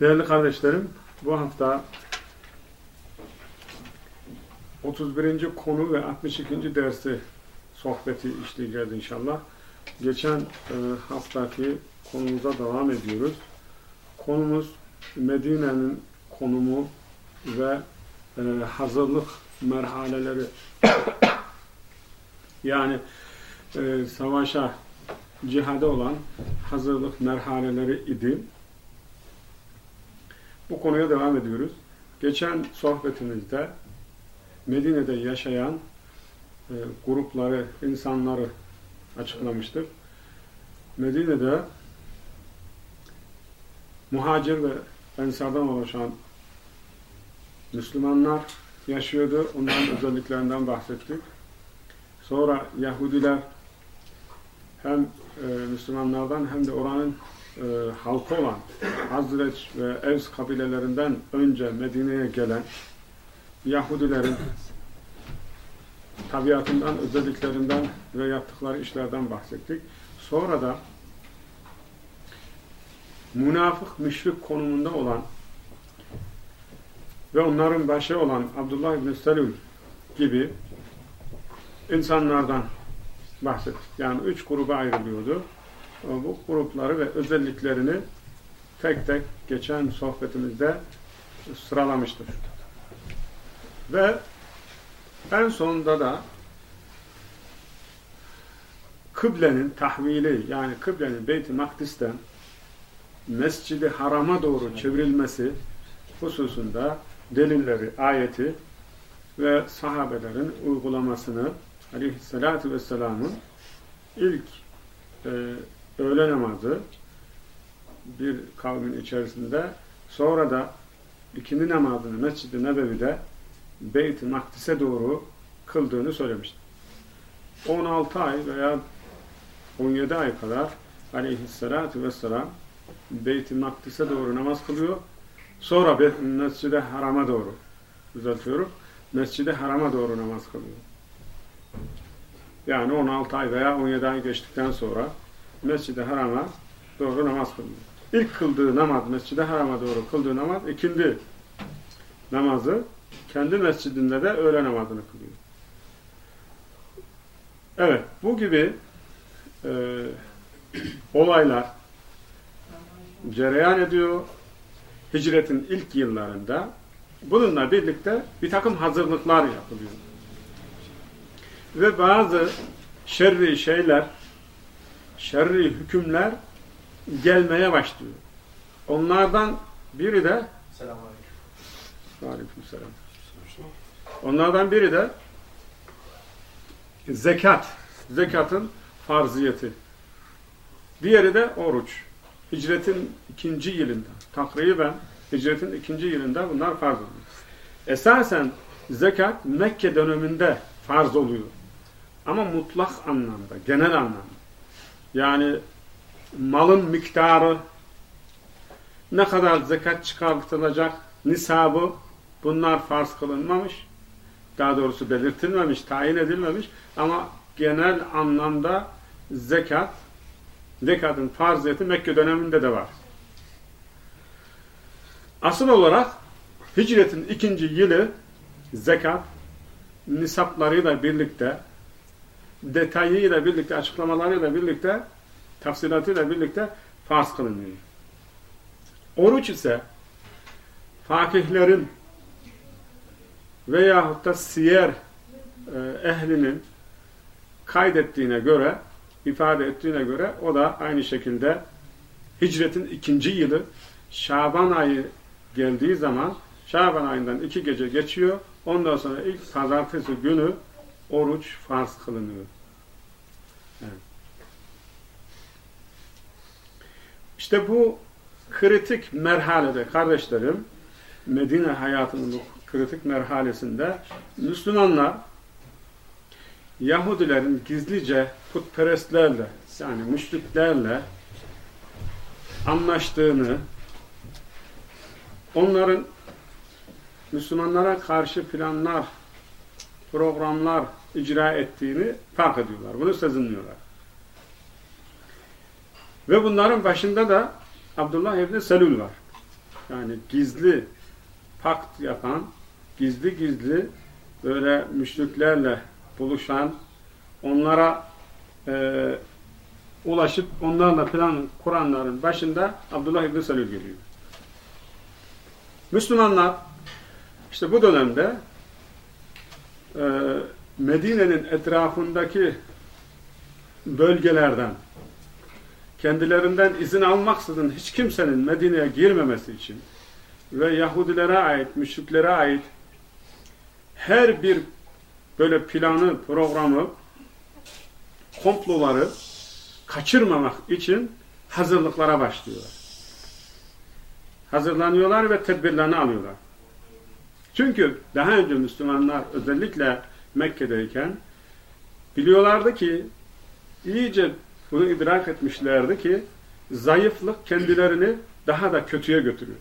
Değerli kardeşlerim, bu hafta 31. konu ve 62. dersi sohbeti işleyeceğiz inşallah. Geçen e, haftaki konumuza devam ediyoruz. Konumuz Medine'nin konumu ve e, hazırlık merhaleleri yani e, savaşa, cihade olan hazırlık merhaleleri idi. Bu konuya devam ediyoruz. Geçen sohbetimizde Medine'de yaşayan e, grupları, insanları açıklamıştık. Medine'de muhacir ve ensardan oluşan Müslümanlar yaşıyordu. Onların özelliklerinden bahsettik. Sonra Yahudiler hem e, Müslümanlardan hem de oranın e, halkı olan Hazreç ve Evs kabilelerinden önce Medine'ye gelen Yahudilerin tabiatından, özelliklerinden ve yaptıkları işlerden bahsettik. Sonra da münafık, müşrik konumunda olan ve onların başı olan Abdullah İbni Selül gibi insanlardan bahsettik. Yani üç gruba ayrılıyordu. Bu grupları ve özelliklerini tek tek geçen sohbetimizde sıralamıştır. Ve en sonunda da kıblenin tahvili yani kıblenin Beyt-i Makdis'ten Mescid-i Haram'a doğru çevrilmesi hususunda delilleri, ayeti ve sahabelerin uygulamasını aleyhissalatü vesselamın ilk e, öğle namazı bir kavmin içerisinde sonra da ikindi namazını Mescid-i Nebevi'de Beyt-i Makdis'e doğru kıldığını söylemişti. 16 ay veya 17 ay kadar aleyhissalatü vesselam Beyt-i Makdis'e doğru namaz kılıyor. Sonra Mescid-i Haram'a doğru düzeltiyorum. Mescid-i Haram'a doğru namaz kılıyor. Yani 16 ay veya 17 ay geçtikten sonra Mescid-i Haram'a doğru namaz kılıyor. İlk kıldığı namaz, Mescid-i Haram'a doğru kıldığı namaz, ikindi namazı kendi mescidinde de öğle namazını kılıyor. Evet, bu gibi e, olaylar cereyan ediyor hicretin ilk yıllarında. Bununla birlikte bir takım hazırlıklar yapılıyor. Ve bazı şerri şeyler, şerri hükümler gelmeye başlıyor. Onlardan biri de Aleykümselam. Onlardan biri de zekat. Zekatın farziyeti. Diğeri de oruç. Hicretin ikinci yılında. Takriben hicretin ikinci yılında bunlar farz oluyor. Esasen zekat Mekke döneminde farz oluyor. Ama mutlak anlamda, genel anlamda. Yani malın miktarı, ne kadar zekat çıkartılacak, nisabı bunlar farz kılınmamış. daha doğrusu belirtilmemiş, tayin edilmemiş ama genel anlamda zekat, zekatın farziyeti Mekke döneminde de var. Asıl olarak hicretin ikinci yılı zekat nisaplarıyla birlikte detayıyla birlikte, açıklamalarıyla birlikte tafsilatıyla birlikte farz kılınıyor. Oruç ise fakihlerin veyahut da siyer e, ehlinin kaydettiğine göre, ifade ettiğine göre o da aynı şekilde hicretin ikinci yılı Şaban ayı geldiği zaman Şaban ayından iki gece geçiyor. Ondan sonra ilk pazartesi günü oruç farz kılınıyor. Evet. İşte bu kritik merhalede kardeşlerim Medine hayatının bu kritik merhalesinde Müslümanlar Yahudilerin gizlice putperestlerle yani müşriklerle anlaştığını onların Müslümanlara karşı planlar programlar icra ettiğini fark ediyorlar. Bunu sezinliyorlar. Ve bunların başında da Abdullah İbni Selül var. Yani gizli pakt yapan, gizli gizli böyle müşriklerle buluşan, onlara e, ulaşıp onlarla plan kuranların başında Abdullah İbni Selül geliyor. Müslümanlar işte bu dönemde e, Medine'nin etrafındaki bölgelerden kendilerinden izin almaksızın hiç kimsenin Medine'ye girmemesi için ve Yahudilere ait, müşriklere ait her bir böyle planı, programı, komploları kaçırmamak için hazırlıklara başlıyorlar. Hazırlanıyorlar ve tedbirlerini alıyorlar. Çünkü daha önce Müslümanlar özellikle Mekke'deyken biliyorlardı ki iyice bunu idrak etmişlerdi ki zayıflık kendilerini daha da kötüye götürüyor.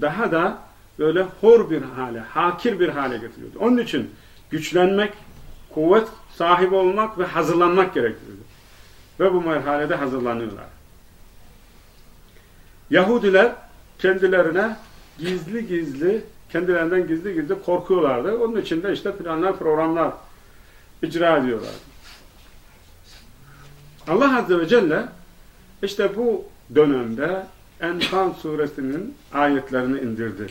Daha da böyle hor bir hale, hakir bir hale getiriyordu. Onun için güçlenmek, kuvvet sahibi olmak ve hazırlanmak gerekiyordu. Ve bu merhalede hazırlanıyorlar. Yahudiler kendilerine gizli gizli, kendilerinden gizli gizli korkuyorlardı. Onun için de işte planlar, programlar icra ediyorlardı. Allah Azze ve Celle işte bu dönemde Enfal suresinin ayetlerini indirdi.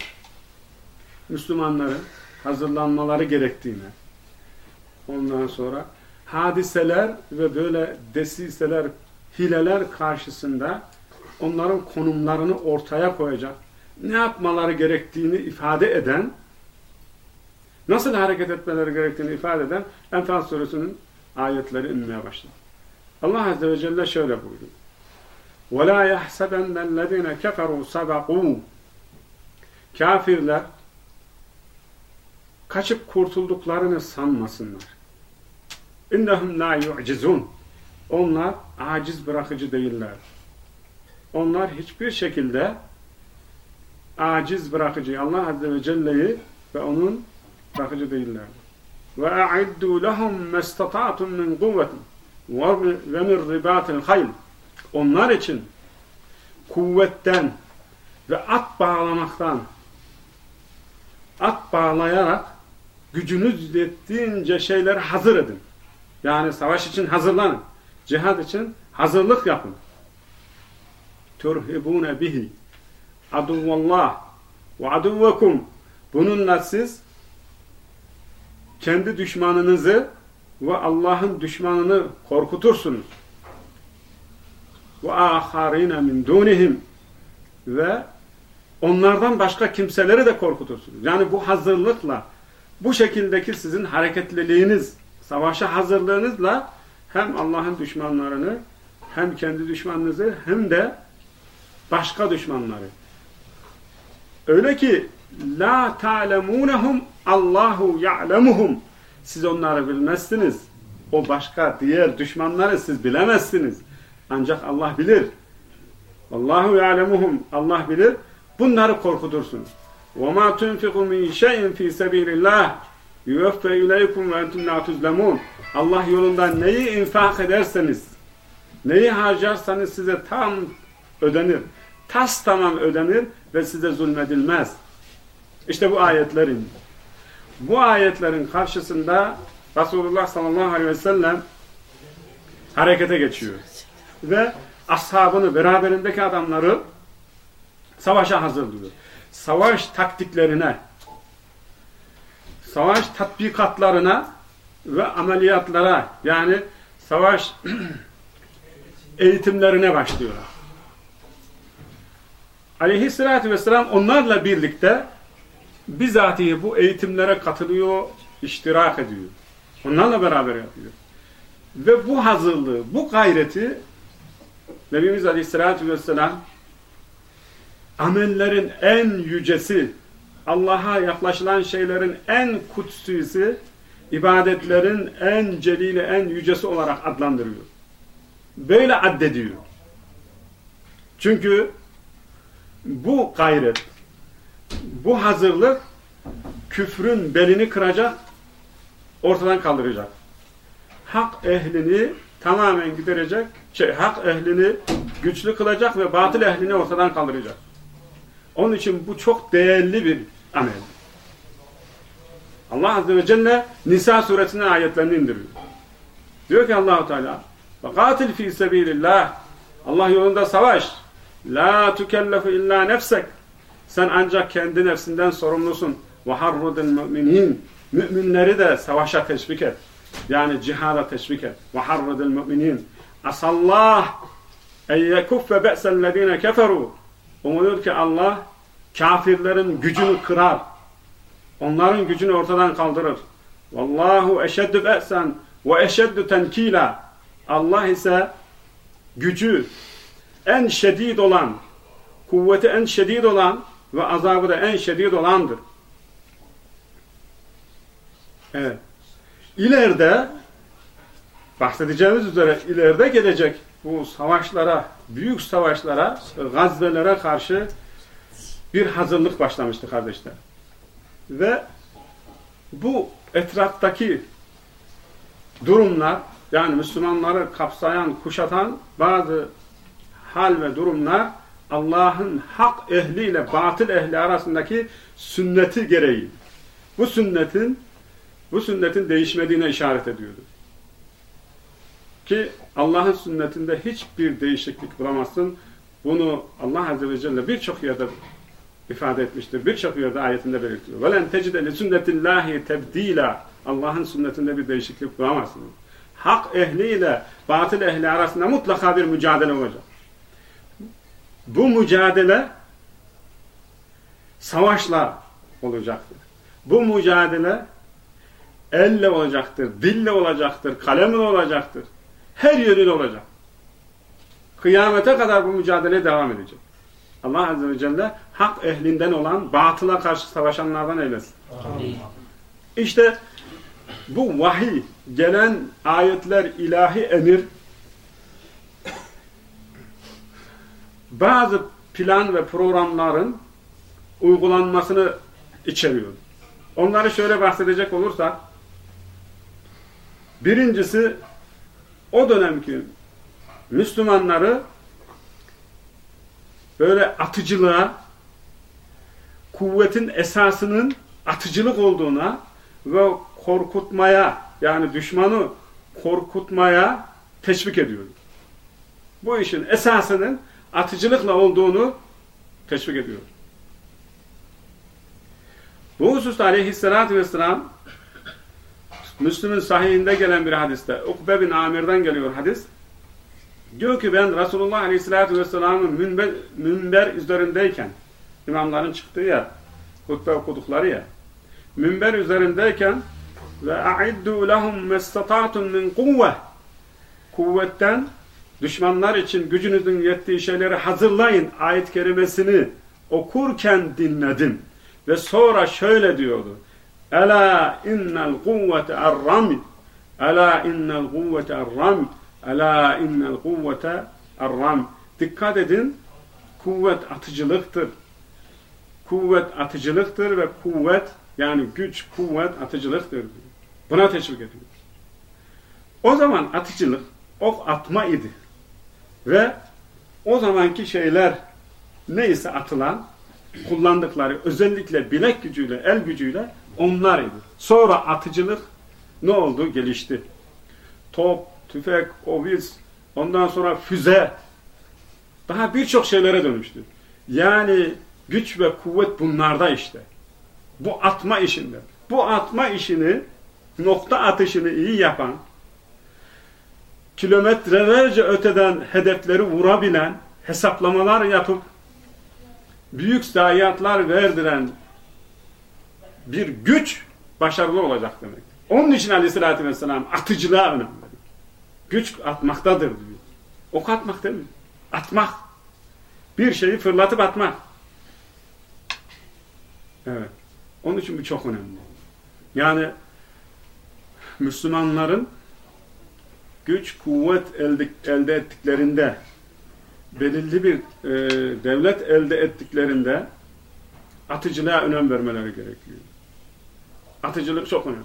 Müslümanların hazırlanmaları gerektiğine ondan sonra hadiseler ve böyle desiseler, hileler karşısında onların konumlarını ortaya koyacak, ne yapmaları gerektiğini ifade eden, nasıl hareket etmeleri gerektiğini ifade eden Enfal suresinin ayetleri inmeye başladı. Allah Azze ve Celle şöyle buyurdu. وَلَا يَحْسَبَنَّ الَّذِينَ كَفَرُوا سَبَقُوا Kafirler kaçıp kurtulduklarını sanmasınlar. اِنَّهُمْ لَا يُعْجِزُونَ Onlar aciz bırakıcı değiller. Onlar hiçbir şekilde aciz bırakıcı Allah Azze ve Celle'yi ve onun bırakıcı değiller. وَاَعِدُّوا لَهُمْ مَسْتَطَعْتُمْ مِنْ قُوَّةٍ ve min ribatil hayl onlar için kuvvetten ve at bağlamaktan at bağlayarak gücünüz yettiğince şeyler hazır edin. Yani savaş için hazırlanın. Cihad için hazırlık yapın. Turhibune bihi aduvallah ve aduvekum bununla siz kendi düşmanınızı ve Allah'ın düşmanını korkutursunuz. Ve aharine min dunihim ve onlardan başka kimseleri de korkutursunuz. Yani bu hazırlıkla, bu şekildeki sizin hareketliliğiniz, savaşa hazırlığınızla hem Allah'ın düşmanlarını, hem kendi düşmanınızı, hem de başka düşmanları. Öyle ki la ta'lemunhum Allahu ya'lemuhum siz onları bilmezsiniz. O başka diğer düşmanları siz bilemezsiniz. Ancak Allah bilir. Allahu ya'lemuhum. Allah bilir. Bunları korkutursunuz. وَمَا تُنْفِقُ مِنْ شَيْءٍ فِي سَب۪يلِ اللّٰهِ Yüveffe ileykum ve entum la tuzlemun. Allah yolunda neyi infak ederseniz, neyi harcarsanız size tam ödenir. Tas tamam ödenir ve size zulmedilmez. İşte bu ayetlerin. Bu ayetlerin karşısında Resulullah sallallahu aleyhi ve sellem harekete geçiyor. Ve ashabını, beraberindeki adamları savaşa hazırlıyor. Savaş taktiklerine, savaş tatbikatlarına ve ameliyatlara yani savaş eğitimlerine başlıyorlar. Aleyhisselatü vesselam onlarla birlikte bizatihi bu eğitimlere katılıyor, iştirak ediyor. Onlarla beraber yapıyor. Ve bu hazırlığı, bu gayreti Nebimiz Aleyhisselatü Vesselam amellerin en yücesi, Allah'a yaklaşılan şeylerin en kutsüsü, ibadetlerin en celili, en yücesi olarak adlandırıyor. Böyle addediyor. Çünkü bu gayret, bu hazırlık küfrün belini kıracak, ortadan kaldıracak. Hak ehlini tamamen giderecek, şey, hak ehlini güçlü kılacak ve batıl ehlini ortadan kaldıracak. Onun için bu çok değerli bir amel. Allah Azze ve Celle Nisa suresinin ayetlerini indiriyor. Diyor ki Allahu Teala: "Ve katil fi sebilillah." Allah yolunda savaş. La tukellefu illa nefsek. Sen ancak kendi nefsinden sorumlusun. Ve harrudul müminin. Müminleri de savaşa teşvik et. Yani cihada teşvik et. Ve harrudul müminin. Asallah en yekuffe be'sellezine keferu. Umuyor ki Allah kafirlerin gücünü kırar. Onların gücünü ortadan kaldırır. Vallahu eşeddü be'sen ve eşeddü tenkila. Allah ise gücü en şedid olan, kuvveti en şedid olan ve azabı da en şedid olandır. Evet. İleride bahsedeceğimiz üzere ileride gelecek bu savaşlara, büyük savaşlara, gazvelere karşı bir hazırlık başlamıştı kardeşler. Ve bu etraftaki durumlar yani Müslümanları kapsayan, kuşatan bazı hal ve durumlar Allah'ın hak ehliyle batıl ehli arasındaki sünneti gereği. Bu sünnetin bu sünnetin değişmediğine işaret ediyordu. Ki Allah'ın sünnetinde hiçbir değişiklik bulamazsın. Bunu Allah Azze ve Celle birçok yerde ifade etmiştir. Birçok yerde ayetinde belirtiyor. وَلَنْ تَجِدَ لِسُنَّةِ اللّٰهِ تَبْد۪يلًا Allah'ın sünnetinde bir değişiklik bulamazsınız. Hak ehliyle batıl ehli arasında mutlaka bir mücadele olacak. Bu mücadele savaşla olacaktır. Bu mücadele elle olacaktır, dille olacaktır, kalemle olacaktır. Her yönüyle olacak. Kıyamete kadar bu mücadele devam edecek. Allah Azze ve Celle hak ehlinden olan batıla karşı savaşanlardan eylesin. Amin. İşte bu vahiy, gelen ayetler, ilahi emir bazı plan ve programların uygulanmasını içeriyor. Onları şöyle bahsedecek olursak birincisi o dönemki Müslümanları böyle atıcılığa kuvvetin esasının atıcılık olduğuna ve korkutmaya yani düşmanı korkutmaya teşvik ediyor. Bu işin esasının atıcılıkla olduğunu teşvik ediyor. Bu hususta aleyhissalatü vesselam Müslüm'ün sahihinde gelen bir hadiste Ukbe bin Amir'den geliyor hadis. Diyor ki ben Resulullah aleyhissalatü vesselamın münber, münber üzerindeyken imamların çıktığı ya hutbe okudukları ya münber üzerindeyken ve a'iddu lehum mestata'tum min kuvve kuvvetten düşmanlar için gücünüzün yettiği şeyleri hazırlayın ayet kerimesini okurken dinledim. Ve sonra şöyle diyordu. Ela innel kuvvete er-ramid. Ela innel kuvvete er-ramid. Ela innel kuvvete er-ramid. Dikkat edin. Kuvvet atıcılıktır. Kuvvet atıcılıktır ve kuvvet Yani güç, kuvvet, atıcılıktır. Buna teşvik ediyor. O zaman atıcılık ok atma idi. Ve o zamanki şeyler neyse atılan kullandıkları özellikle bilek gücüyle, el gücüyle onlar idi. Sonra atıcılık ne oldu? Gelişti. Top, tüfek, oviz, ondan sonra füze daha birçok şeylere dönüştü. Yani güç ve kuvvet bunlarda işte. Bu atma işinde. Bu atma işini, nokta atışını iyi yapan, kilometrelerce öteden hedefleri vurabilen, hesaplamalar yapıp büyük zayiatlar verdiren bir güç başarılı olacak demek. Onun için aleyhissalatü vesselam atıcılığa önem veriyor. Güç atmaktadır diyor. Ok atmak değil mi? Atmak. Bir şeyi fırlatıp atmak. Evet. Onun için bu çok önemli. Yani Müslümanların güç, kuvvet elde, elde ettiklerinde belirli bir e, devlet elde ettiklerinde atıcılığa önem vermeleri gerekiyor. Atıcılık çok önemli.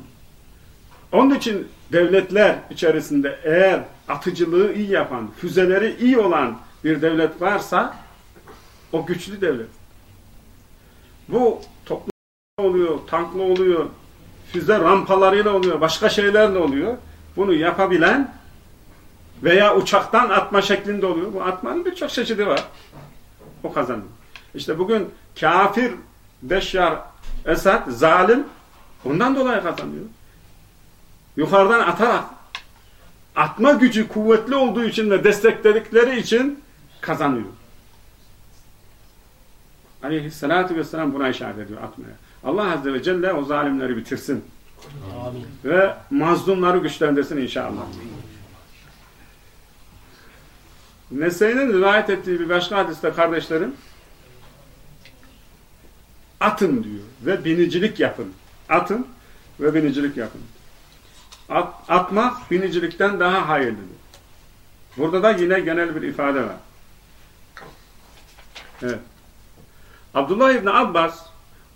Onun için devletler içerisinde eğer atıcılığı iyi yapan, füzeleri iyi olan bir devlet varsa o güçlü devlet. Bu toplu oluyor, tanklı oluyor, füze rampalarıyla oluyor, başka şeylerle oluyor. Bunu yapabilen veya uçaktan atma şeklinde oluyor. Bu atmanın birçok çeşidi var. O kazanıyor. İşte bugün kafir Beşşar Esad, zalim ondan dolayı kazanıyor. Yukarıdan atarak atma gücü kuvvetli olduğu için ve destekledikleri için kazanıyor. Aleyhissalatü vesselam buna işaret ediyor atmaya. Allah Azze ve Celle o zalimleri bitirsin. Amin. Ve mazlumları güçlendirsin inşallah. Amin. Nesai'nin rivayet ettiği bir başka hadiste kardeşlerim atın diyor ve binicilik yapın. Atın ve binicilik yapın. At, atmak binicilikten daha hayırlıdır. Burada da yine genel bir ifade var. Evet. Abdullah İbni Abbas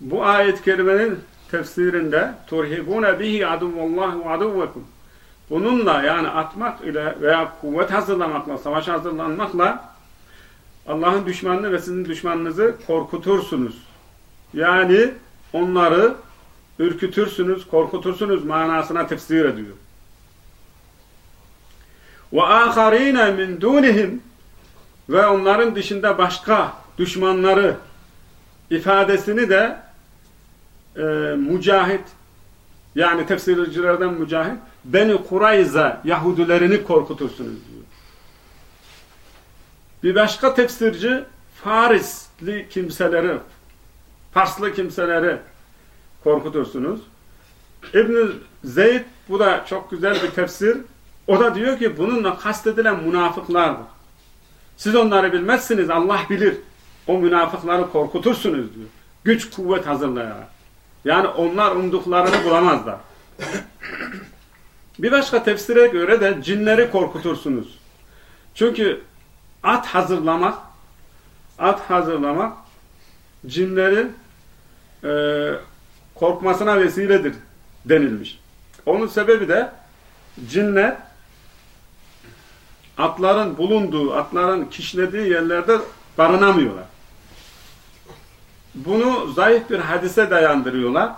bu ayet-i kerimenin tefsirinde turhibune bihi aduvullah ve aduvekum bununla yani atmak ile veya kuvvet hazırlamakla, savaş hazırlanmakla Allah'ın düşmanını ve sizin düşmanınızı korkutursunuz. Yani onları ürkütürsünüz, korkutursunuz manasına tefsir ediyor. Aharine min dunihim ve onların dışında başka düşmanları ifadesini de e, mücahit yani tefsircilerden mücahit Beni Kurayza Yahudilerini korkutursunuz diyor. Bir başka tefsirci Farisli kimseleri Farslı kimseleri korkutursunuz. İbn Zeyd bu da çok güzel bir tefsir. O da diyor ki bununla kastedilen münafıklardır. Siz onları bilmezsiniz Allah bilir. O münafıkları korkutursunuz diyor. Güç kuvvet hazırlayarak. Yani onlar umduklarını bulamazlar. Bir başka tefsire göre de cinleri korkutursunuz. Çünkü at hazırlamak at hazırlamak cinlerin e, korkmasına vesiledir denilmiş. Onun sebebi de cinler atların bulunduğu, atların kişnediği yerlerde barınamıyorlar. Bunu zayıf bir hadise dayandırıyorlar.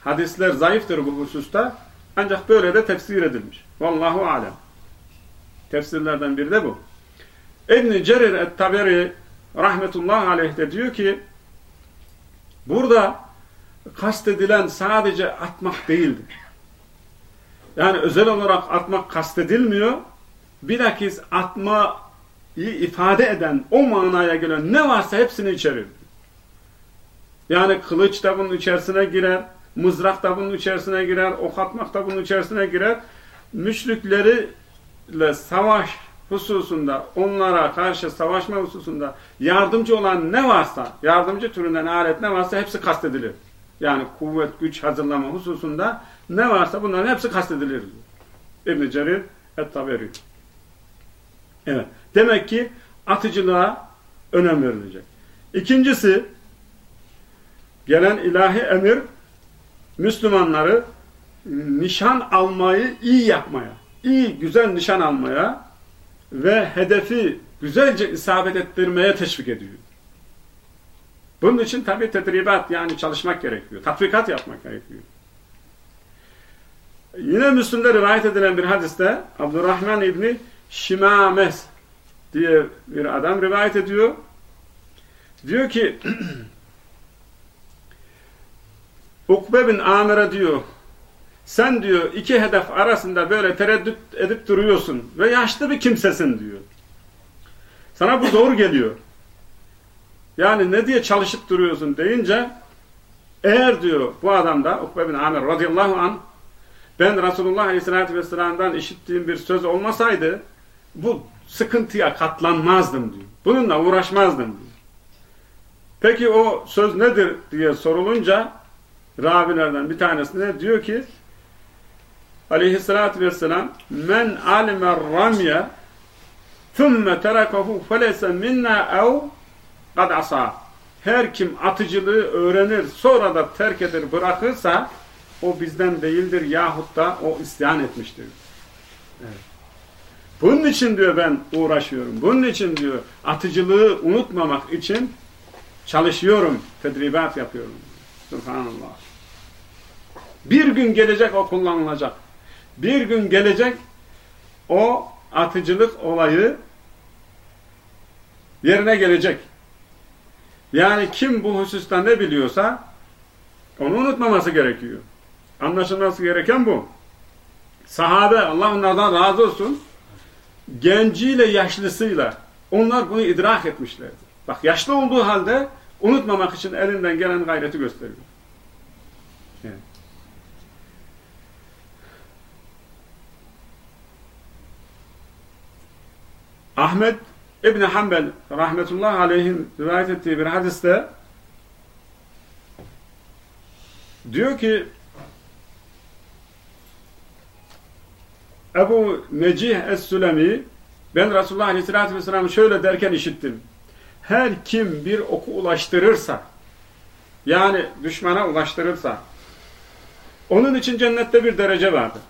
Hadisler zayıftır bu hususta. Ancak böyle de tefsir edilmiş. Vallahu alem. Tefsirlerden biri de bu. İbn-i Cerir et-Taberi rahmetullahi aleyh de diyor ki burada kastedilen sadece atmak değildir. Yani özel olarak atmak kastedilmiyor. Bilakis atmayı ifade eden, o manaya gelen ne varsa hepsini içerir. Yani kılıç da bunun içerisine girer, mızrak da bunun içerisine girer, ok atmak da bunun içerisine girer. Müşrikleriyle savaş hususunda, onlara karşı savaşma hususunda yardımcı olan ne varsa, yardımcı türünden alet ne varsa hepsi kastedilir. Yani kuvvet, güç hazırlama hususunda ne varsa bunların hepsi kastedilir. İbn-i Cerir et-Taberi. Evet. Demek ki atıcılığa önem verilecek. İkincisi, gelen ilahi emir Müslümanları nişan almayı iyi yapmaya, iyi güzel nişan almaya ve hedefi güzelce isabet ettirmeye teşvik ediyor. Bunun için tabi tedribat yani çalışmak gerekiyor. Tatbikat yapmak gerekiyor. Yine Müslüm'de rivayet edilen bir hadiste Abdurrahman İbni Şimames diye bir adam rivayet ediyor. Diyor ki Ukbe bin Amir'e diyor sen diyor iki hedef arasında böyle tereddüt edip duruyorsun ve yaşlı bir kimsesin diyor. Sana bu zor geliyor. Yani ne diye çalışıp duruyorsun deyince eğer diyor bu adam da Ukbe bin Amir radıyallahu an ben Resulullah aleyhissalatü vesselam'dan işittiğim bir söz olmasaydı bu sıkıntıya katlanmazdım diyor. Bununla uğraşmazdım diyor. Peki o söz nedir diye sorulunca ravilerden bir tanesine diyor ki aleyhissalatü vesselam men alime ramye thumme terakahu felese minna ev kad asa her kim atıcılığı öğrenir sonra da terk eder bırakırsa o bizden değildir yahut da o isyan etmiştir. Evet. Bunun için diyor ben uğraşıyorum. Bunun için diyor atıcılığı unutmamak için çalışıyorum, tedribat yapıyorum. Subhanallah. Bir gün gelecek o kullanılacak. Bir gün gelecek o atıcılık olayı yerine gelecek. Yani kim bu hususta ne biliyorsa onu unutmaması gerekiyor. Anlaşılması gereken bu. Sahabe, Allah onlardan razı olsun, genciyle yaşlısıyla onlar bunu idrak etmişlerdi. Bak yaşlı olduğu halde unutmamak için elinden gelen gayreti gösteriyor. Evet. Ahmet İbni Hanbel rahmetullahi aleyhin rivayet ettiği bir hadiste diyor ki Ebu Necih Es-Sülemi ben Resulullah Aleyhisselatü Vesselam'ı şöyle derken işittim. Her kim bir oku ulaştırırsa yani düşmana ulaştırırsa onun için cennette bir derece vardır.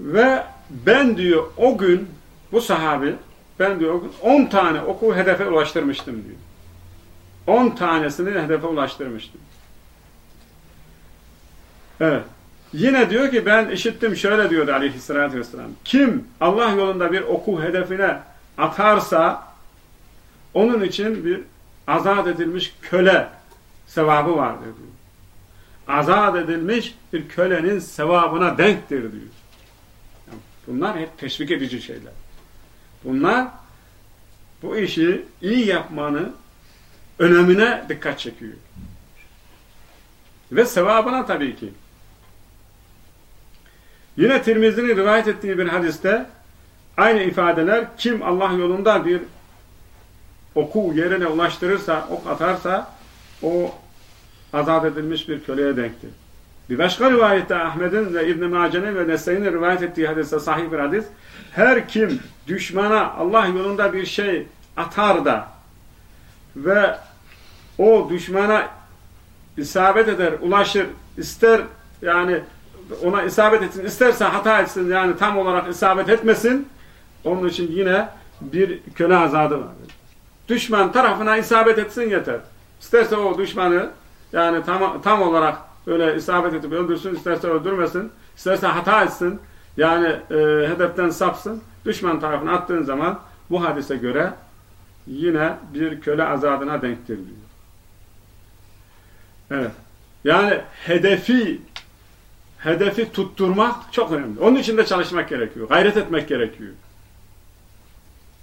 Ve ben diyor o gün bu sahabi ben diyor 10 tane oku hedefe ulaştırmıştım diyor. 10 tanesini hedefe ulaştırmıştım. Evet. Yine diyor ki ben işittim şöyle diyordu aleyhissalatü vesselam. Kim Allah yolunda bir oku hedefine atarsa onun için bir azat edilmiş köle sevabı vardır diyor. Azat edilmiş bir kölenin sevabına denktir diyor. Bunlar hep teşvik edici şeyler. Bunlar bu işi iyi yapmanın önemine dikkat çekiyor. Ve sevabına tabii ki. Yine Tirmizi'nin rivayet ettiği bir hadiste aynı ifadeler kim Allah yolunda bir oku yerine ulaştırırsa, ok atarsa o azat edilmiş bir köleye denktir. Bir başka rivayette Ahmet'in ve İbn-i Mace'nin ve Nesai'nin rivayet ettiği hadiste sahih bir hadis. Her kim düşmana Allah yolunda bir şey atar da ve o düşmana isabet eder, ulaşır, ister yani ona isabet etsin, isterse hata etsin yani tam olarak isabet etmesin onun için yine bir köle azadı vardır. Düşman tarafına isabet etsin yeter. İsterse o düşmanı yani tam, tam olarak öyle isabet edip öldürsün, isterse öldürmesin, isterse hata etsin, yani e, hedeften sapsın, düşman tarafına attığın zaman bu hadise göre yine bir köle azadına denktir diyor. Evet. Yani hedefi hedefi tutturmak çok önemli. Onun için de çalışmak gerekiyor. Gayret etmek gerekiyor.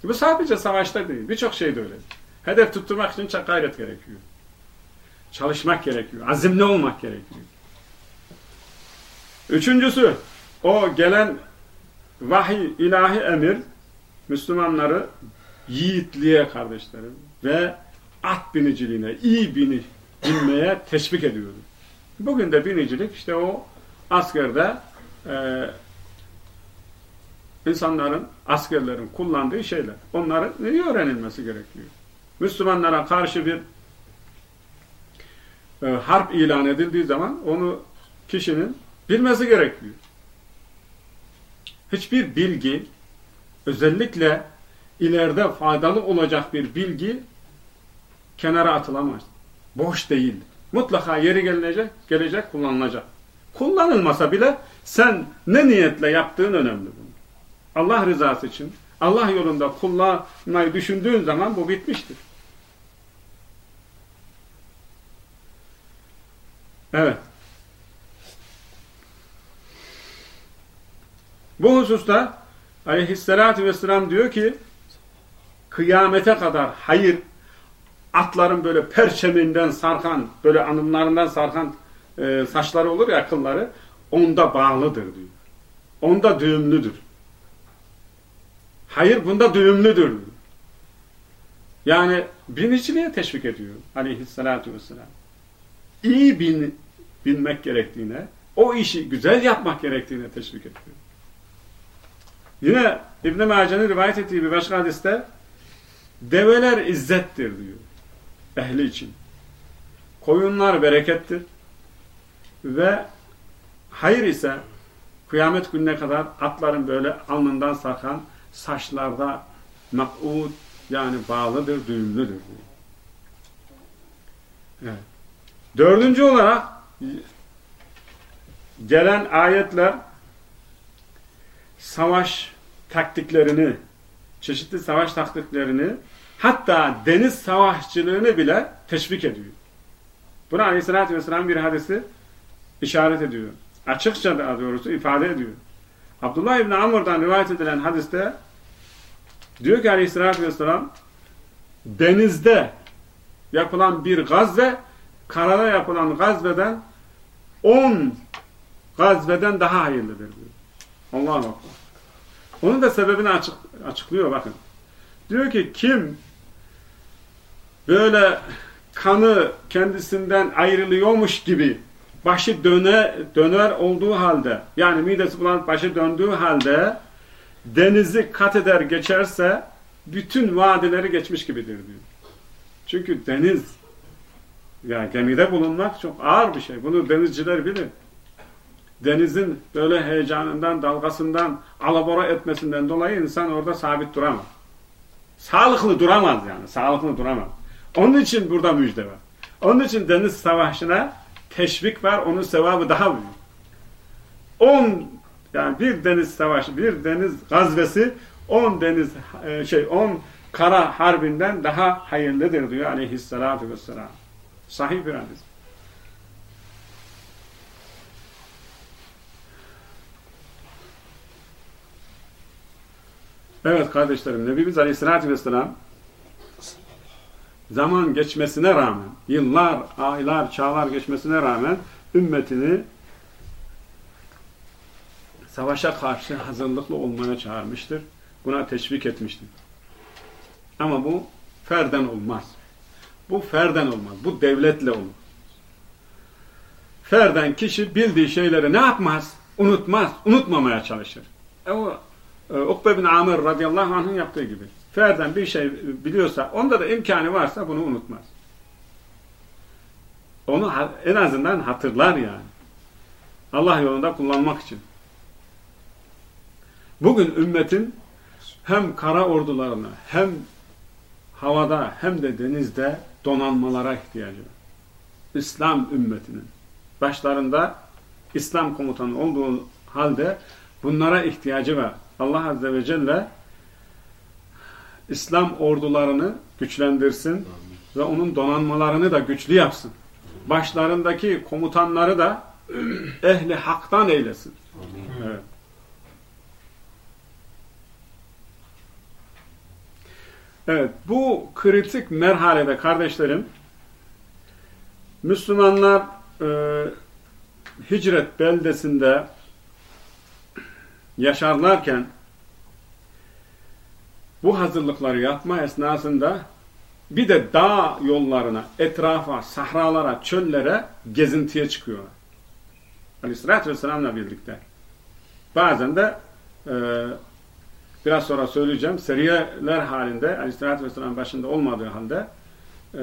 Bu sadece savaşta değil. Birçok şeyde öyle. Hedef tutturmak için çok gayret gerekiyor. Çalışmak gerekiyor. Azimli olmak gerekiyor. Üçüncüsü, o gelen vahiy, ilahi emir, Müslümanları yiğitliğe kardeşlerim ve at biniciliğine, iyi bini, binmeye teşvik ediyordu. Bugün de binicilik işte o askerde e, insanların, askerlerin kullandığı şeyler. Onların iyi öğrenilmesi gerekiyor. Müslümanlara karşı bir e, harp ilan edildiği zaman onu kişinin bilmesi gerekiyor. Hiçbir bilgi özellikle ileride faydalı olacak bir bilgi kenara atılamaz. Boş değil. Mutlaka yeri gelecek, gelecek, kullanılacak. Kullanılmasa bile sen ne niyetle yaptığın önemli. Allah rızası için, Allah yolunda kullanmayı düşündüğün zaman bu bitmiştir. Evet. Bu hususta aleyhissalatü vesselam diyor ki kıyamete kadar hayır atların böyle perçeminden sarkan, böyle anımlarından sarkan e, saçları olur ya kılları, onda bağlıdır diyor. Onda düğümlüdür. Hayır bunda düğümlüdür. Yani biniciliğe teşvik ediyor aleyhissalatü vesselam. İyi bin, bilmek gerektiğine, o işi güzel yapmak gerektiğine teşvik ediyor. Yine İbn-i Mace'nin rivayet ettiği bir başka hadiste develer izzettir diyor. Ehli için. Koyunlar berekettir. Ve hayır ise kıyamet gününe kadar atların böyle alnından sarkan saçlarda mak'ud yani bağlıdır, düğümlüdür. Diyor. Evet. Dördüncü olarak gelen ayetler savaş taktiklerini, çeşitli savaş taktiklerini hatta deniz savaşçılığını bile teşvik ediyor. Buna aleyhissalatü vesselam bir hadisi işaret ediyor. Açıkça daha doğrusu ifade ediyor. Abdullah İbni Amr'dan rivayet edilen hadiste diyor ki aleyhissalatü vesselam denizde yapılan bir gazve karada yapılan gazveden 10 gazveden daha hayırlıdır diyor. Allah'a bakma. Onun da sebebini açık, açıklıyor bakın. Diyor ki kim böyle kanı kendisinden ayrılıyormuş gibi başı döne, döner olduğu halde yani midesi bulanıp başı döndüğü halde denizi kat eder geçerse bütün vadileri geçmiş gibidir diyor. Çünkü deniz yani gemide bulunmak çok ağır bir şey. Bunu denizciler bilir denizin böyle heyecanından, dalgasından, alabora etmesinden dolayı insan orada sabit duramaz. Sağlıklı duramaz yani. Sağlıklı duramaz. Onun için burada müjde var. Onun için deniz savaşına teşvik var. Onun sevabı daha büyük. On yani bir deniz savaşı, bir deniz gazvesi on deniz e, şey on kara harbinden daha hayırlıdır diyor aleyhissalatü vesselam. Sahih bir hadis. Evet kardeşlerim, Nebimiz Aleyhisselatü Vesselam zaman geçmesine rağmen, yıllar, aylar, çağlar geçmesine rağmen ümmetini savaşa karşı hazırlıklı olmaya çağırmıştır. Buna teşvik etmiştir. Ama bu ferden olmaz. Bu ferden olmaz. Bu devletle olur. Ferden kişi bildiği şeyleri ne yapmaz? Unutmaz. Unutmamaya çalışır. E o e, Ukbe bin Amir radıyallahu anh'ın yaptığı gibi. Ferden bir şey biliyorsa, onda da imkanı varsa bunu unutmaz. Onu en azından hatırlar yani. Allah yolunda kullanmak için. Bugün ümmetin hem kara ordularına hem havada hem de denizde donanmalara ihtiyacı var. İslam ümmetinin. Başlarında İslam komutanı olduğu halde bunlara ihtiyacı var. Allah Azze ve Celle İslam ordularını güçlendirsin ve onun donanmalarını da güçlü yapsın. Başlarındaki komutanları da ehli haktan eylesin. Amin. Evet. Evet, bu kritik merhalede kardeşlerim, Müslümanlar e, hicret beldesinde yaşarlarken bu hazırlıkları yapma esnasında bir de dağ yollarına, etrafa, sahralara, çöllere gezintiye çıkıyorlar. Aleyhisselatü Vesselam'la birlikte. Bazen de e, biraz sonra söyleyeceğim seriyeler halinde Aleyhisselatü Vesselam başında olmadığı halde e,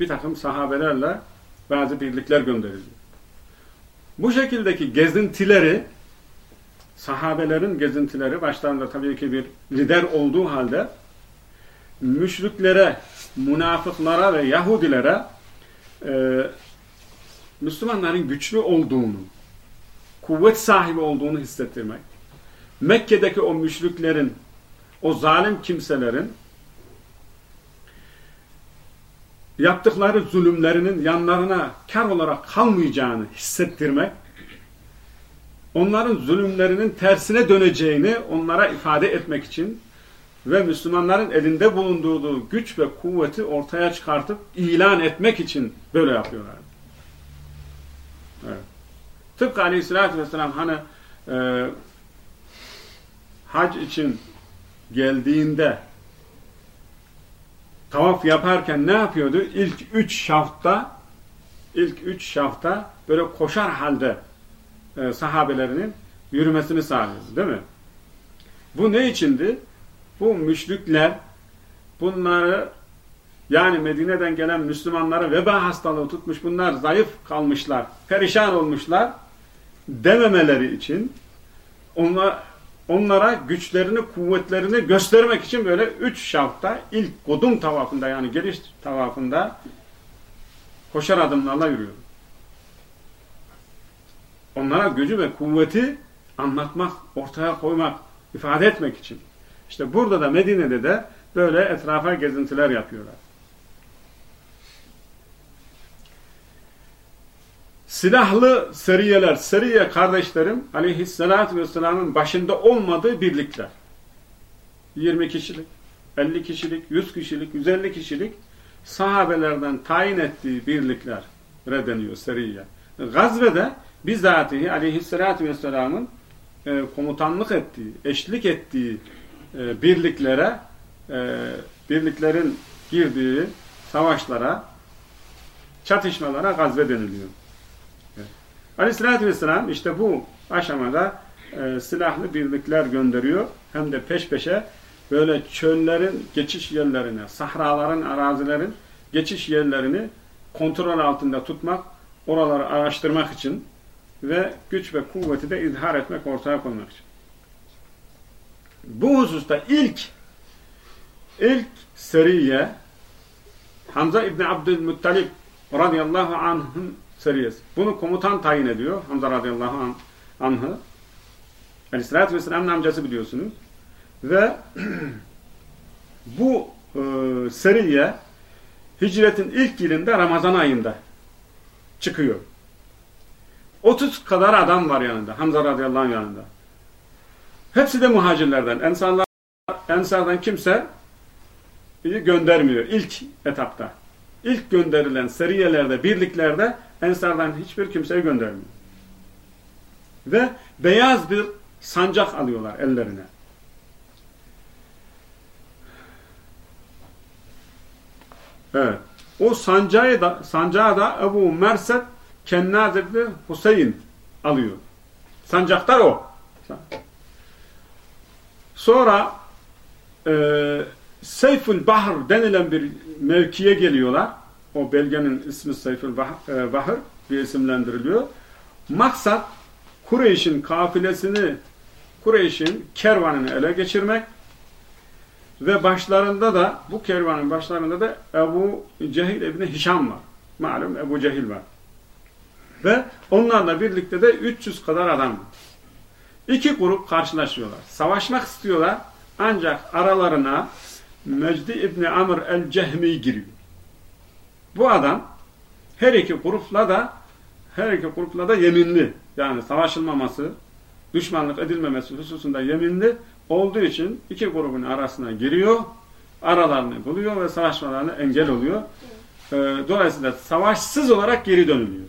bir takım sahabelerle bazı birlikler gönderiliyor. Bu şekildeki gezintileri sahabelerin gezintileri başlarında tabii ki bir lider olduğu halde müşriklere, münafıklara ve Yahudilere e, Müslümanların güçlü olduğunu, kuvvet sahibi olduğunu hissettirmek, Mekke'deki o müşriklerin, o zalim kimselerin yaptıkları zulümlerinin yanlarına kar olarak kalmayacağını hissettirmek, onların zulümlerinin tersine döneceğini onlara ifade etmek için ve Müslümanların elinde bulundurduğu güç ve kuvveti ortaya çıkartıp ilan etmek için böyle yapıyorlar. Evet. Tıpkı aleyhissalatü vesselam hani e, hac için geldiğinde tavaf yaparken ne yapıyordu? İlk üç şafta ilk üç şafta böyle koşar halde e, sahabelerinin yürümesini sağlıyordu değil mi? Bu ne içindi? Bu müşrikler bunları yani Medine'den gelen Müslümanları veba hastalığı tutmuş bunlar zayıf kalmışlar, perişan olmuşlar dememeleri için onlar, onlara güçlerini, kuvvetlerini göstermek için böyle üç şafta ilk kodum tavafında yani geliş tavafında koşar adımlarla yürüyor. Onlara gücü ve kuvveti anlatmak, ortaya koymak, ifade etmek için. İşte burada da Medine'de de böyle etrafa gezintiler yapıyorlar. Silahlı seriyeler, seriye kardeşlerim aleyhissalatü vesselamın başında olmadığı birlikler. 20 kişilik, 50 kişilik, 100 kişilik, 150 kişilik sahabelerden tayin ettiği birlikler deniyor seriye. Gazvede bizatihi aleyhissalatü vesselamın e, komutanlık ettiği, eşlik ettiği e, birliklere, e, birliklerin girdiği savaşlara, çatışmalara gazve deniliyor. Aleyhissalatü vesselam işte bu aşamada e, silahlı birlikler gönderiyor. Hem de peş peşe böyle çöllerin geçiş yerlerine, sahraların, arazilerin geçiş yerlerini kontrol altında tutmak, oraları araştırmak için ve güç ve kuvveti de izhar etmek, ortaya koymak için. Bu hususta ilk ilk seriye Hamza İbni Abdülmuttalib radıyallahu anh'ın seriyesi. Bunu komutan tayin ediyor. Hamza radıyallahu anh, anh'ı. Aleyhissalatü vesselam'ın amcası biliyorsunuz. Ve bu e, seriye hicretin ilk yılında Ramazan ayında çıkıyor. 30 kadar adam var yanında. Hamza radıyallahu anh yanında. Hepsi de muhacirlerden. Ensarlar, ensardan kimse göndermiyor ilk etapta. İlk gönderilen seriyelerde, birliklerde ensardan hiçbir kimseyi göndermiyor. Ve beyaz bir sancak alıyorlar ellerine. Evet. O sancağı da, sancağı da Ebu Merset Kennaz ibn Hüseyin alıyor. Sancaktar o. Sonra e, Seyfül Bahr denilen bir mevkiye geliyorlar. O belgenin ismi Seyfül e, Bahr diye isimlendiriliyor. Maksat Kureyş'in kafilesini, Kureyş'in kervanını ele geçirmek ve başlarında da bu kervanın başlarında da Ebu Cehil İbni Hişam var. Malum Ebu Cehil var. Ve onlarla birlikte de 300 kadar adam. İki grup karşılaşıyorlar. Savaşmak istiyorlar ancak aralarına Mecdi İbni Amr el-Cehmi giriyor. Bu adam her iki grupla da her iki grupla da yeminli. Yani savaşılmaması, düşmanlık edilmemesi hususunda yeminli olduğu için iki grubun arasına giriyor, aralarını buluyor ve savaşmalarına engel oluyor. Ee, dolayısıyla savaşsız olarak geri dönülüyor.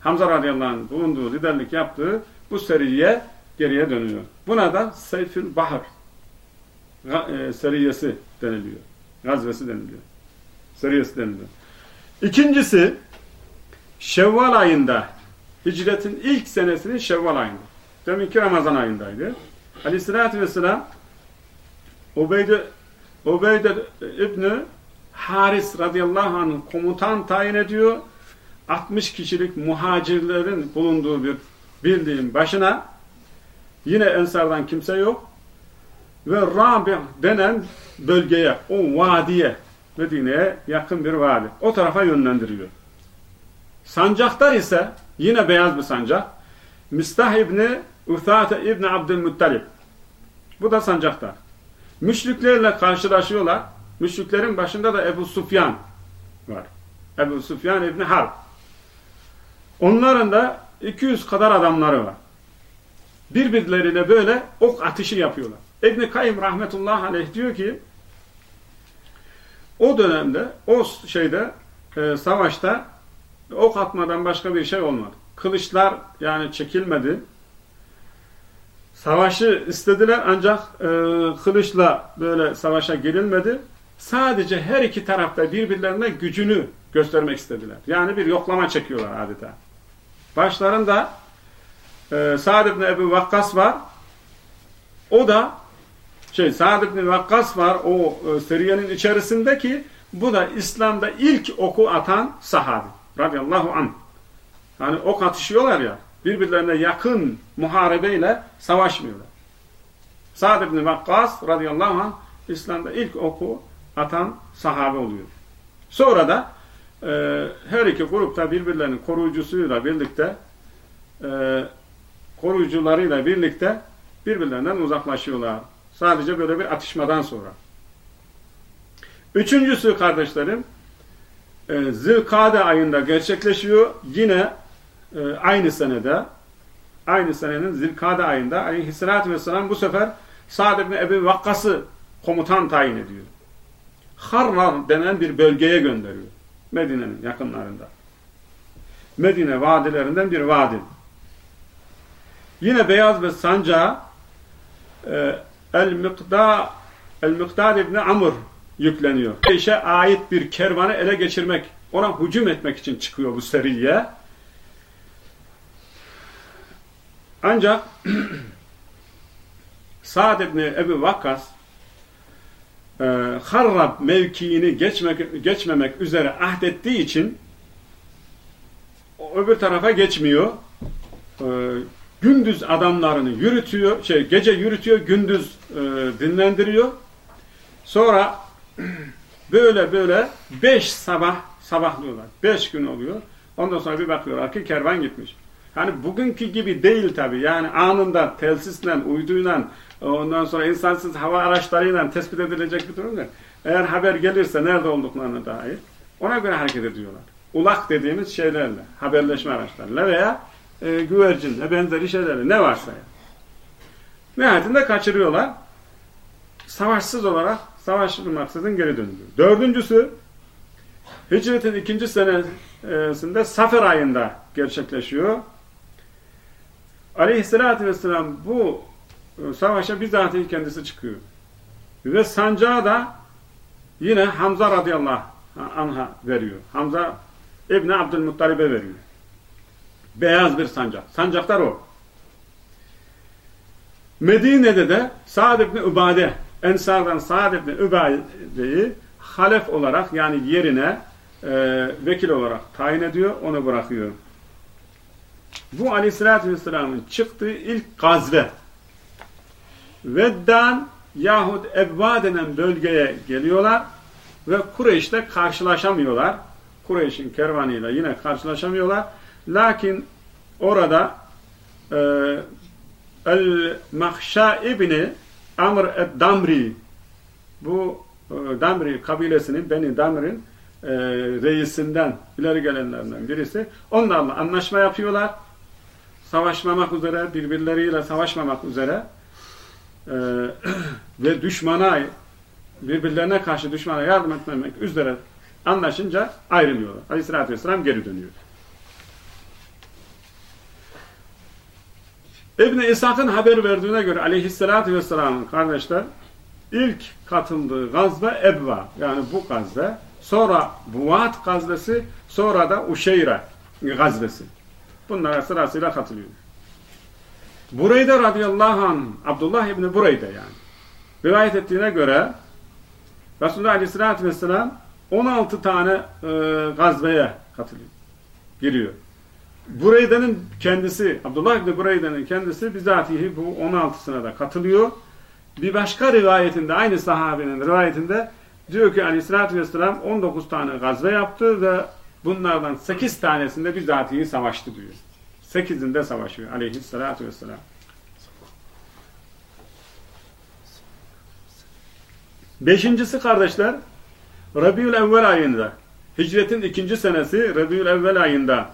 Hamza radıyallahu anh bulunduğu liderlik yaptığı bu seriye geriye dönüyor. Buna da Seyfül Bahar e, seriyesi deniliyor. Gazvesi deniliyor. Seriyesi deniliyor. İkincisi Şevval ayında hicretin ilk senesinin Şevval ayında. Deminki Ramazan ayındaydı. Aleyhissalatü vesselam Ubeyde, Ubeyde İbni Haris radıyallahu anh komutan tayin ediyor 60 kişilik muhacirlerin bulunduğu bir bildiğin başına yine Ensar'dan kimse yok ve Rabi denen bölgeye, o vadiye, Medine'ye yakın bir vadi. O tarafa yönlendiriyor. Sancaktar ise yine beyaz bir sancak. Mistah İbni Uthate İbni Abdülmuttalip. Bu da sancaktar. Müşriklerle karşılaşıyorlar. Müşriklerin başında da Ebu Sufyan var. Ebu Sufyan İbni Harp. Onların da 200 kadar adamları var. Birbirlerine böyle ok atışı yapıyorlar. İbn-i Kayyum rahmetullahi aleyh diyor ki o dönemde, o şeyde, e, savaşta ok atmadan başka bir şey olmadı. Kılıçlar yani çekilmedi. Savaşı istediler ancak e, kılıçla böyle savaşa girilmedi. Sadece her iki tarafta birbirlerine gücünü göstermek istediler. Yani bir yoklama çekiyorlar adeta. Başlarında e, Sa'd ibn Ebu Vakkas var. O da şey Sa'd ibn Vakkas var o e, seriyenin içerisindeki bu da İslam'da ilk oku atan sahabi radıyallahu anh. Hani ok atışıyorlar ya birbirlerine yakın muharebeyle savaşmıyorlar. Sa'd ibn Vakkas radıyallahu anh İslam'da ilk oku atan sahabe oluyor. Sonra da e, her iki grupta birbirlerinin koruyucusuyla birlikte e, koruyucularıyla birlikte birbirlerinden uzaklaşıyorlar. Sadece böyle bir atışmadan sonra. Üçüncüsü kardeşlerim e, Zilkade ayında gerçekleşiyor. Yine e, aynı senede aynı senenin Zilkade ayında aleyhissalatü vesselam bu sefer Sa'd ibn Ebi Vakkas'ı komutan tayin ediyor. Harrar denen bir bölgeye gönderiyor. Medine'nin yakınlarında. Medine vadilerinden bir vadi. Yine beyaz ve sancağı e, El-Mikda El-Miktad İbni Amr yükleniyor. İşe ait bir kervanı ele geçirmek, ona hücum etmek için çıkıyor bu seriye. Ancak Sa'd İbni Ebu Vakkas e, Harrab mevkiini geçmek, geçmemek üzere ahdettiği için öbür tarafa geçmiyor. E, gündüz adamlarını yürütüyor, şey gece yürütüyor, gündüz e, dinlendiriyor. Sonra böyle böyle beş sabah sabahlıyorlar. Beş gün oluyor. Ondan sonra bir bakıyorlar ki kervan gitmiş. Hani bugünkü gibi değil tabi. Yani anında telsizle, uyduyla, ondan sonra insansız hava araçlarıyla tespit edilecek bir durum değil. Eğer haber gelirse nerede olduklarına dair ona göre hareket ediyorlar. Ulak dediğimiz şeylerle, haberleşme araçlarıyla veya e, güvercinle, benzeri şeylerle ne varsa. Nihayetinde kaçırıyorlar. Savaşsız olarak savaşmaksızın geri dönüyor. Dördüncüsü Hicretin ikinci senesinde Safer ayında gerçekleşiyor. Aleyhisselatü Vesselam bu e, savaşa bizatihi kendisi çıkıyor. Ve sancağı da yine Hamza radıyallahu anh'a veriyor. Hamza İbni Abdülmuttalib'e veriyor. Beyaz bir sancak. Sancaklar o. Medine'de de Sa'd ibn Ubade, Ensar'dan Sa'd ibn Ubade'yi halef olarak yani yerine e, vekil olarak tayin ediyor, onu bırakıyor. Bu aleyhissalatü vesselamın çıktığı ilk gazve. Veddan yahut Ebba denen bölgeye geliyorlar ve Kureyş'te karşılaşamıyorlar. Kureyş'in kervanıyla yine karşılaşamıyorlar. Lakin orada e, El-Mahşa İbni Amr et-Damri bu e, Damri kabilesinin, Beni Damr'in e, reisinden, ileri gelenlerinden birisi. Onlarla anlaşma yapıyorlar. Savaşmamak üzere, birbirleriyle savaşmamak üzere e, ve düşmana, birbirlerine karşı düşmana yardım etmemek üzere anlaşınca ayrılıyorlar. Aleyhisselatü Vesselam geri dönüyor. İbn-i İshak'ın haber verdiğine göre aleyhissalatü vesselamın kardeşler ilk katıldığı gazve Ebva yani bu gazve sonra Buvat gazvesi sonra da Uşeyre gazvesi. Bunlara sırasıyla katılıyor. Bureyde radıyallahu anh Abdullah İbni Bureyde yani rivayet ettiğine göre Resulullah aleyhissalatü vesselam 16 tane e, gazveye katılıyor. giriyor. Bureyde'nin kendisi, Abdullah İbni Bureyde'nin kendisi bizatihi bu 16'sına da katılıyor. Bir başka rivayetinde, aynı sahabenin rivayetinde diyor ki aleyhissalatü vesselam 19 tane gazve yaptı ve bunlardan 8 tanesinde bizatihi savaştı diyor. 8'inde savaşıyor aleyhissalatü vesselam. Beşincisi kardeşler, Rabiül Evvel ayında, hicretin ikinci senesi Rabiül Evvel ayında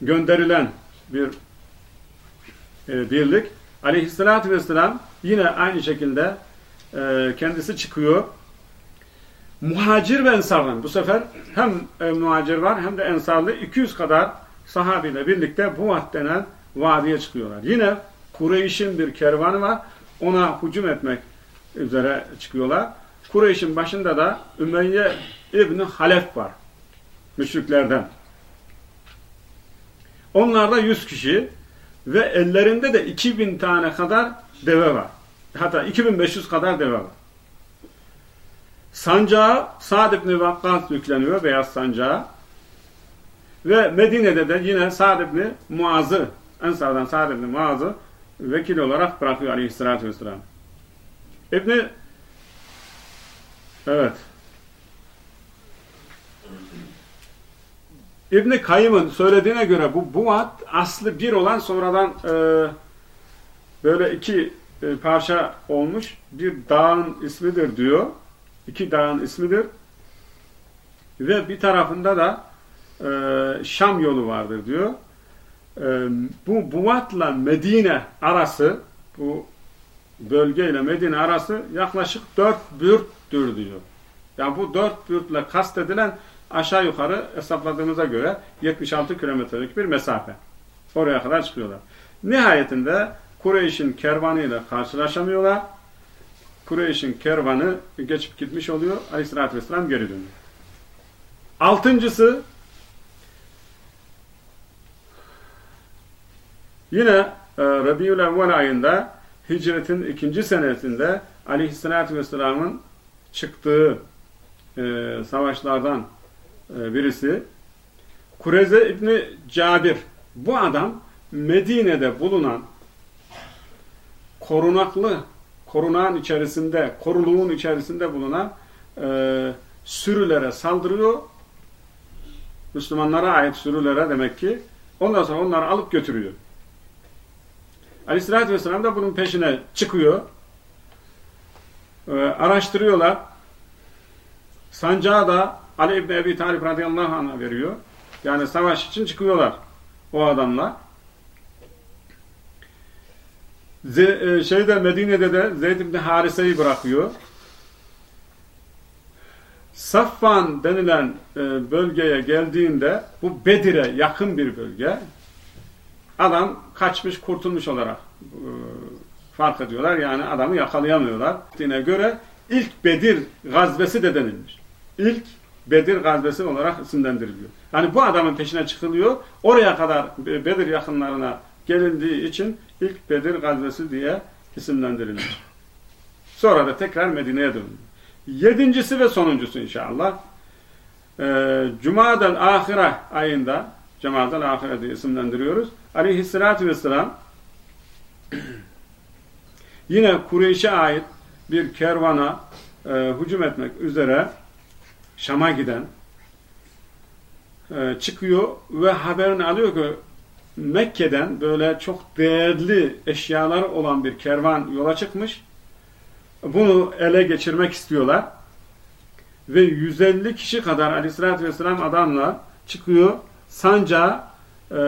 gönderilen bir e, birlik. Aleyhissalatü vesselam yine aynı şekilde e, kendisi çıkıyor. Muhacir ve ensardan bu sefer hem e, muhacir var hem de ensarlı 200 kadar sahabiyle birlikte Buat denen vadiye çıkıyorlar. Yine Kureyş'in bir kervanı var. Ona hücum etmek üzere çıkıyorlar. Kureyş'in başında da Ümeyye İbni Halef var. Müşriklerden. Onlarda 100 kişi ve ellerinde de 2000 tane kadar deve var. Hatta 2500 kadar deve var. Sancağı Sa'd ibn Vakkas yükleniyor, beyaz sancağı. Ve Medine'de de yine Sa'd ibn Muaz'ı, Ensar'dan Sa'd ibn Muaz'ı vekil olarak bırakıyor aleyhissalatü vesselam. İbni evet İbni Kayyım'ın söylediğine göre bu Buat aslı bir olan sonradan e, böyle iki e, parça olmuş bir dağın ismidir diyor. İki dağın ismidir. Ve bir tarafında da e, Şam yolu vardır diyor. E, bu Buvat'la Medine arası bu bölgeyle Medine arası yaklaşık dört bürttür diyor. Yani bu dört bürtle kastedilen aşağı yukarı hesapladığımıza göre 76 kilometrelik bir mesafe. Oraya kadar çıkıyorlar. Nihayetinde Kureyş'in kervanıyla karşılaşamıyorlar. Kureyş'in kervanı geçip gitmiş oluyor. Aleyhisselatü Vesselam geri dönüyor. Altıncısı yine e, Rabiül Evvel ayında hicretin ikinci senesinde Aleyhisselatü Vesselam'ın çıktığı e, savaşlardan birisi Kureze İbni Cabir bu adam Medine'de bulunan korunaklı korunağın içerisinde koruluğun içerisinde bulunan e, sürülere saldırıyor Müslümanlara ait sürülere demek ki ondan sonra onları alıp götürüyor. Aleyhisselatü Vesselam da bunun peşine çıkıyor. E, araştırıyorlar. Sancağı da Ali İbni Ebi Talib radıyallahu anh'a veriyor. Yani savaş için çıkıyorlar o adamlar. Ze e, şeyde Medine'de de Zeyd İbni Harise'yi bırakıyor. Saffan denilen e, bölgeye geldiğinde bu Bedir'e yakın bir bölge. Adam kaçmış, kurtulmuş olarak e, fark ediyorlar. Yani adamı yakalayamıyorlar. Dine göre ilk Bedir gazvesi de denilmiş. İlk Bedir gazvesi olarak isimlendiriliyor. Yani bu adamın peşine çıkılıyor. Oraya kadar Bedir yakınlarına gelindiği için ilk Bedir gazvesi diye isimlendirilmiş. Sonra da tekrar Medine'ye döndü. Yedincisi ve sonuncusu inşallah. Ee, Cuma'dan ahire ayında Cuma'dan ahire diye isimlendiriyoruz. Aleyhissalatü vesselam yine Kureyş'e ait bir kervana e, hücum etmek üzere Şam'a giden e, çıkıyor ve haberini alıyor ki Mekke'den böyle çok değerli eşyalar olan bir kervan yola çıkmış. Bunu ele geçirmek istiyorlar. Ve 150 kişi kadar aleyhissalatü vesselam adamla çıkıyor. Sanca e,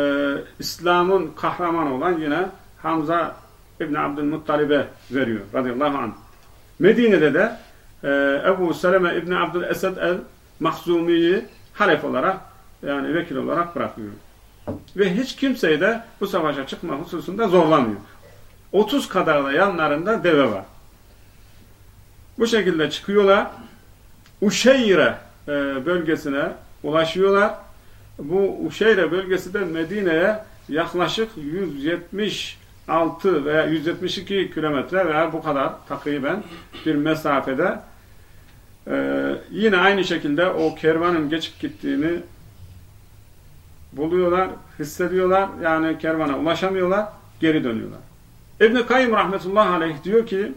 İslam'ın kahramanı olan yine Hamza İbni Abdülmuttalib'e veriyor radıyallahu anh. Medine'de de Ebu Seleme İbni Abdülesed el-Mahzumi'yi halef olarak yani vekil olarak bırakıyor. Ve hiç kimseyi de bu savaşa çıkma hususunda zorlamıyor. 30 kadar da yanlarında deve var. Bu şekilde çıkıyorlar. Uşeyre e, bölgesine ulaşıyorlar. Bu Uşeyre bölgesi de Medine'ye yaklaşık 176 veya 172 kilometre veya bu kadar takriben bir mesafede ee, yine aynı şekilde o kervanın geçip gittiğini buluyorlar, hissediyorlar. Yani kervana ulaşamıyorlar, geri dönüyorlar. İbn-i Kayyum rahmetullahi aleyh diyor ki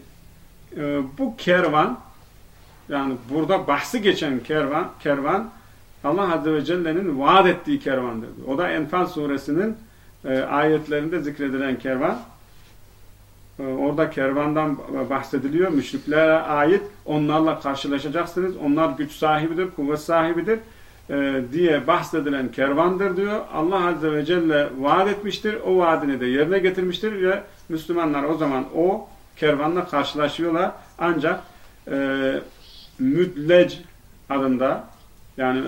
e, bu kervan yani burada bahsi geçen kervan kervan Allah Azze ve Celle'nin vaat ettiği kervandır. O da Enfal suresinin e, ayetlerinde zikredilen kervan. E, orada kervandan bahsediliyor. Müşriklere ait onlarla karşılaşacaksınız. Onlar güç sahibidir, kuvvet sahibidir e, diye bahsedilen kervandır diyor. Allah Azze ve Celle vaat etmiştir. O vaadini de yerine getirmiştir ve Müslümanlar o zaman o kervanla karşılaşıyorlar. Ancak e, Müdlec adında yani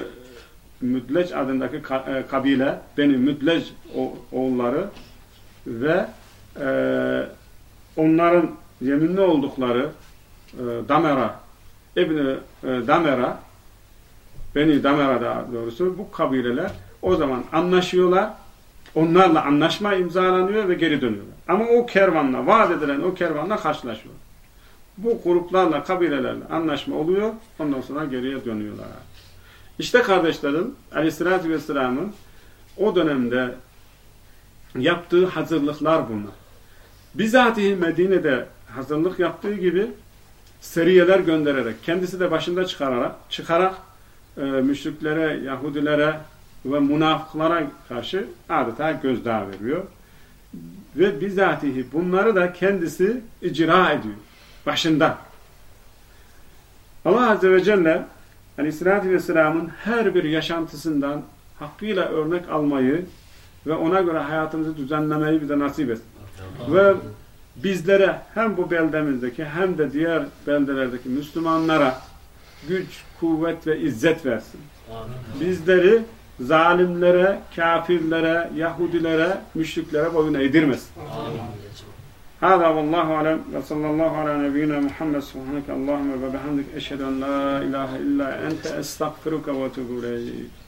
Müdlec adındaki e, kabile benim Müdlec oğulları ve e, onların yeminli oldukları e, Damera İbni e, Damera Beni Damera daha doğrusu bu kabileler o zaman anlaşıyorlar. Onlarla anlaşma imzalanıyor ve geri dönüyorlar. Ama o kervanla, vaat edilen o kervanla karşılaşıyor. Bu gruplarla, kabilelerle anlaşma oluyor. Ondan sonra geriye dönüyorlar. İşte kardeşlerim, Aleyhisselatü Vesselam'ın o dönemde yaptığı hazırlıklar bunlar. Bizatihi Medine'de hazırlık yaptığı gibi seriyeler göndererek, kendisi de başında çıkararak, çıkarak e, müşriklere, Yahudilere ve münafıklara karşı adeta gözdağı veriyor. Ve bizatihi bunları da kendisi icra ediyor. Başında. Allah Azze ve Celle Aleyhisselatü Vesselam'ın her bir yaşantısından hakkıyla örnek almayı ve ona göre hayatımızı düzenlemeyi bize nasip etsin. Ve bizlere hem bu beldemizdeki hem de diğer beldelerdeki Müslümanlara güç, kuvvet ve izzet versin. Bizleri zalimlere, kafirlere, Yahudilere, müşriklere boyun eğdirmesin. هذا والله أعلم. وصلى الله على نبينا محمد. سبحانك اللهم وبحمدك أشهد أن لا إله إلا أنت أستغفرك وأتوب إليك.